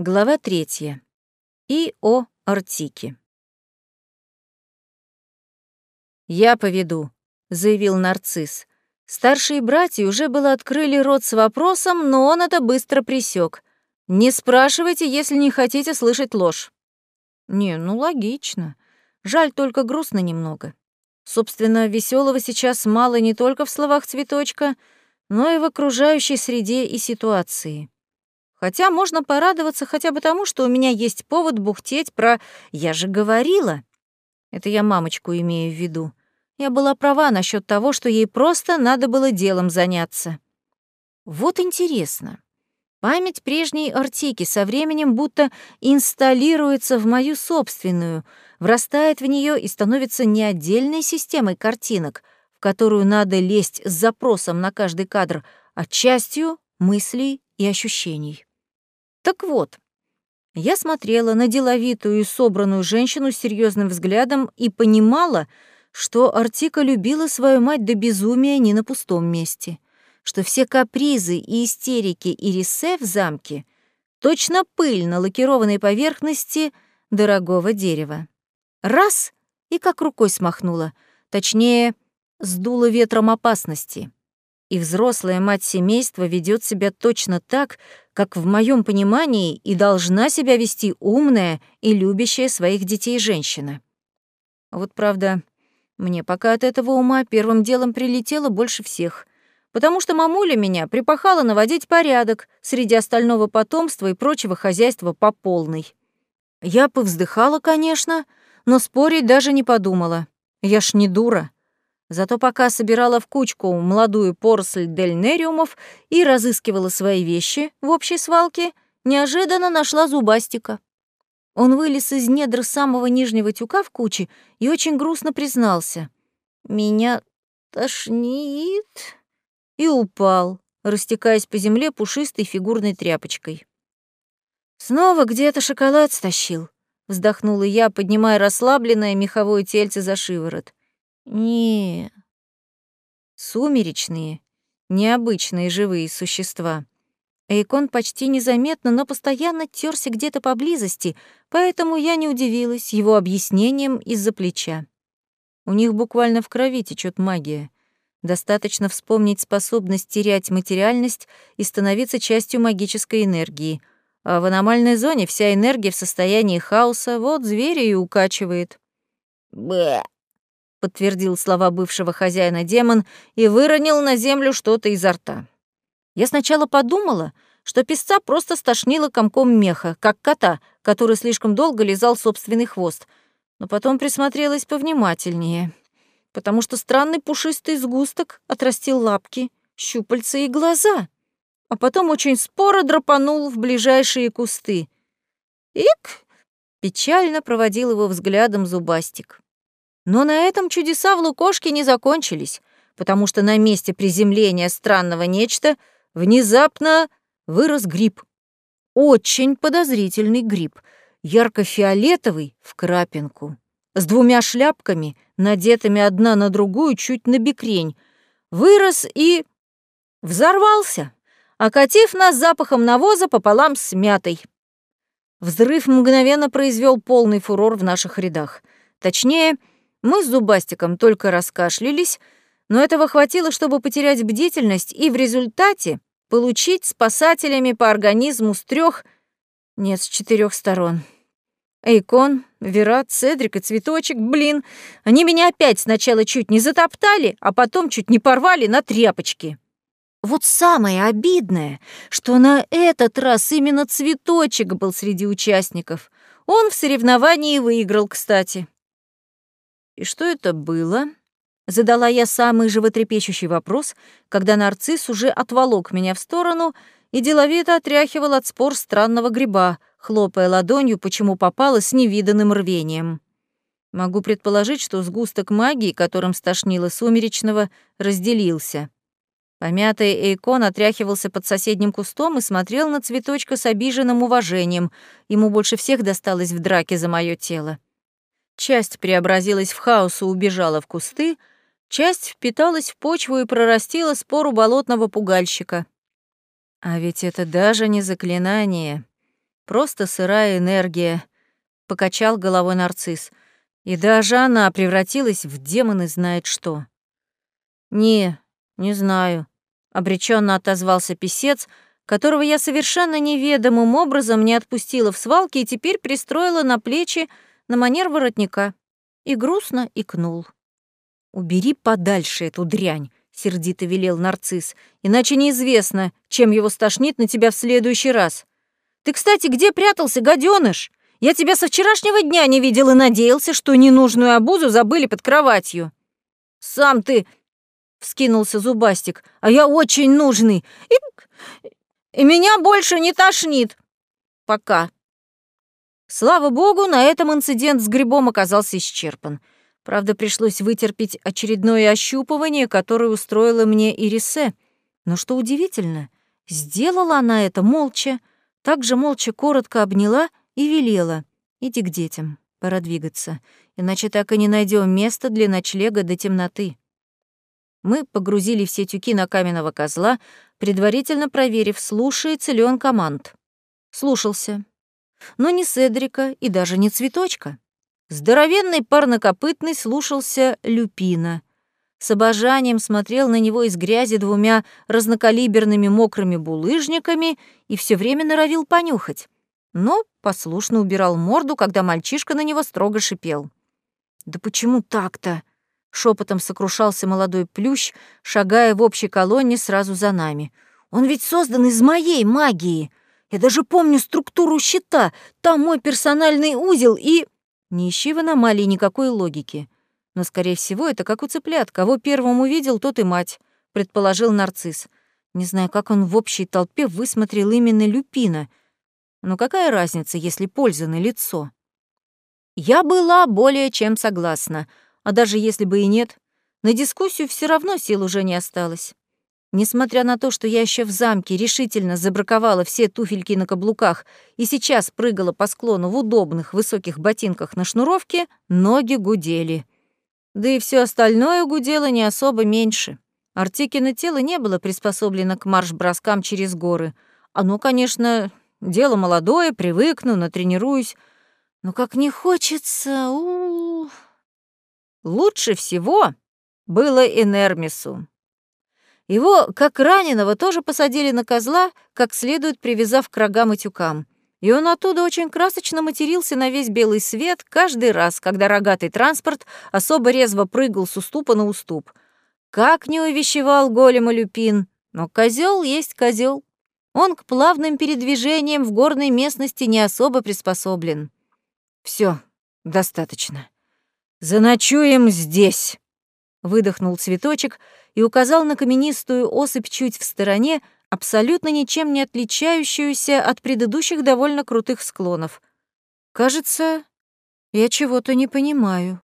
Глава третья. И о Артике. «Я поведу», — заявил нарцисс. Старшие братья уже было открыли рот с вопросом, но он это быстро присек. «Не спрашивайте, если не хотите слышать ложь». «Не, ну логично. Жаль, только грустно немного. Собственно, веселого сейчас мало не только в словах цветочка, но и в окружающей среде и ситуации. Хотя можно порадоваться хотя бы тому, что у меня есть повод бухтеть про «я же говорила». Это я мамочку имею в виду. Я была права насчет того, что ей просто надо было делом заняться. Вот интересно. Память прежней Артики со временем будто инсталируется в мою собственную, врастает в нее и становится не отдельной системой картинок, в которую надо лезть с запросом на каждый кадр, а частью мыслей и ощущений. Так вот, я смотрела на деловитую и собранную женщину с серьезным взглядом и понимала, что Артика любила свою мать до безумия не на пустом месте, что все капризы и истерики Ирисе в замке точно пыль на лакированной поверхности дорогого дерева. Раз — и как рукой смахнула, точнее, сдуло ветром опасности. И взрослая мать семейства ведет себя точно так, как в моем понимании и должна себя вести умная и любящая своих детей женщина. Вот правда, мне пока от этого ума первым делом прилетело больше всех, потому что мамуля меня припахала наводить порядок среди остального потомства и прочего хозяйства по полной. Я повздыхала, конечно, но спорить даже не подумала. Я ж не дура. Зато пока собирала в кучку молодую поросль дельнериумов и разыскивала свои вещи в общей свалке, неожиданно нашла зубастика. Он вылез из недр самого нижнего тюка в куче и очень грустно признался. «Меня тошнит» и упал, растекаясь по земле пушистой фигурной тряпочкой. «Снова где-то шоколад стащил», — вздохнула я, поднимая расслабленное меховое тельце за шиворот. «Не...» Сумеречные, необычные живые существа — Эйкон почти незаметно, но постоянно терся где-то поблизости, поэтому я не удивилась его объяснением из-за плеча. У них буквально в крови течет магия. Достаточно вспомнить способность терять материальность и становиться частью магической энергии. А в аномальной зоне вся энергия в состоянии хаоса, вот зверя и укачивает. «Бэ!» — подтвердил слова бывшего хозяина демон и выронил на землю что-то изо рта. Я сначала подумала, что песца просто стошнило комком меха, как кота, который слишком долго лизал собственный хвост, но потом присмотрелась повнимательнее, потому что странный пушистый сгусток отрастил лапки, щупальца и глаза, а потом очень споро драпанул в ближайшие кусты. «Ик!» — печально проводил его взглядом зубастик. Но на этом чудеса в лукошке не закончились, потому что на месте приземления странного нечто — внезапно вырос гриб. Очень подозрительный гриб, ярко-фиолетовый в крапинку, с двумя шляпками, надетыми одна на другую чуть на бекрень. Вырос и взорвался, окатив нас запахом навоза пополам с мятой. Взрыв мгновенно произвел полный фурор в наших рядах. Точнее, мы с Зубастиком только раскашлялись, но этого хватило, чтобы потерять бдительность, и в результате получить спасателями по организму с трех, нет, с четырех сторон. Эйкон, Верат, Цедрик и Цветочек, блин, они меня опять сначала чуть не затоптали, а потом чуть не порвали на тряпочки. Вот самое обидное, что на этот раз именно Цветочек был среди участников. Он в соревновании выиграл, кстати. И что это было? Задала я самый животрепещущий вопрос, когда нарцисс уже отволок меня в сторону и деловито отряхивал от спор странного гриба, хлопая ладонью, почему попало с невиданным рвением. Могу предположить, что сгусток магии, которым стошнило сумеречного, разделился. Помятый Эйкон отряхивался под соседним кустом и смотрел на цветочка с обиженным уважением. Ему больше всех досталось в драке за мое тело. Часть преобразилась в хаос и убежала в кусты, Часть впиталась в почву и прорастила спору болотного пугальщика. А ведь это даже не заклинание. просто сырая энергия», — покачал головой нарцисс. «И даже она превратилась в демоны знает что». «Не, не знаю», — обреченно отозвался писец, которого я совершенно неведомым образом не отпустила в свалке и теперь пристроила на плечи на манер воротника. И грустно икнул. «Убери подальше эту дрянь», — сердито велел нарцисс, «иначе неизвестно, чем его стошнит на тебя в следующий раз. Ты, кстати, где прятался, гаденыш? Я тебя со вчерашнего дня не видел и надеялся, что ненужную обузу забыли под кроватью». «Сам ты — вскинулся Зубастик. «А я очень нужный, и... и меня больше не тошнит. Пока». Слава богу, на этом инцидент с грибом оказался исчерпан. Правда, пришлось вытерпеть очередное ощупывание, которое устроила мне Ирисе. Но что удивительно, сделала она это молча, также молча коротко обняла и велела. «Иди к детям, пора двигаться, иначе так и не найдем места для ночлега до темноты». Мы погрузили все тюки на каменного козла, предварительно проверив, слушается ли он команд. Слушался. Но не Седрика и даже не Цветочка. Здоровенный парнокопытный слушался Люпина. С обожанием смотрел на него из грязи двумя разнокалиберными мокрыми булыжниками и все время норовил понюхать. Но послушно убирал морду, когда мальчишка на него строго шипел. «Да почему так-то?» Шепотом сокрушался молодой плющ, шагая в общей колонне сразу за нами. «Он ведь создан из моей магии! Я даже помню структуру щита, там мой персональный узел и...» Не ищи в аномалии никакой логики. Но, скорее всего, это как у цыплят. Кого первым увидел, тот и мать, предположил нарцисс. Не знаю, как он в общей толпе высмотрел именно люпина. Но какая разница, если польза на лицо? Я была более чем согласна — а даже если бы и нет, на дискуссию все равно сил уже не осталось. Несмотря на то, что я еще в замке решительно забраковала все туфельки на каблуках и сейчас прыгала по склону в удобных высоких ботинках на шнуровке, ноги гудели. Да и все остальное гудело не особо меньше. Артикино тело не было приспособлено к марш-броскам через горы. Оно, конечно, дело молодое, привыкну, натренируюсь. Но как не хочется, у, -у, -у. Лучше всего было Энермису. Его, как раненого, тоже посадили на козла, как следует привязав к рогам и тюкам. И он оттуда очень красочно матерился на весь белый свет каждый раз, когда рогатый транспорт особо резво прыгал с уступа на уступ. Как не увещевал голема Люпин, но козел есть козел. Он к плавным передвижениям в горной местности не особо приспособлен. Все, достаточно. «Заночуем здесь», — выдохнул цветочек и указал на каменистую осыпь чуть в стороне, абсолютно ничем не отличающуюся от предыдущих довольно крутых склонов. «Кажется, я чего-то не понимаю».